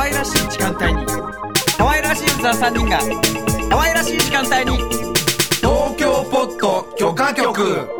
愛らしい時間帯に可愛らしいザ3人が可愛らしい時間帯に東京ポッド許可局。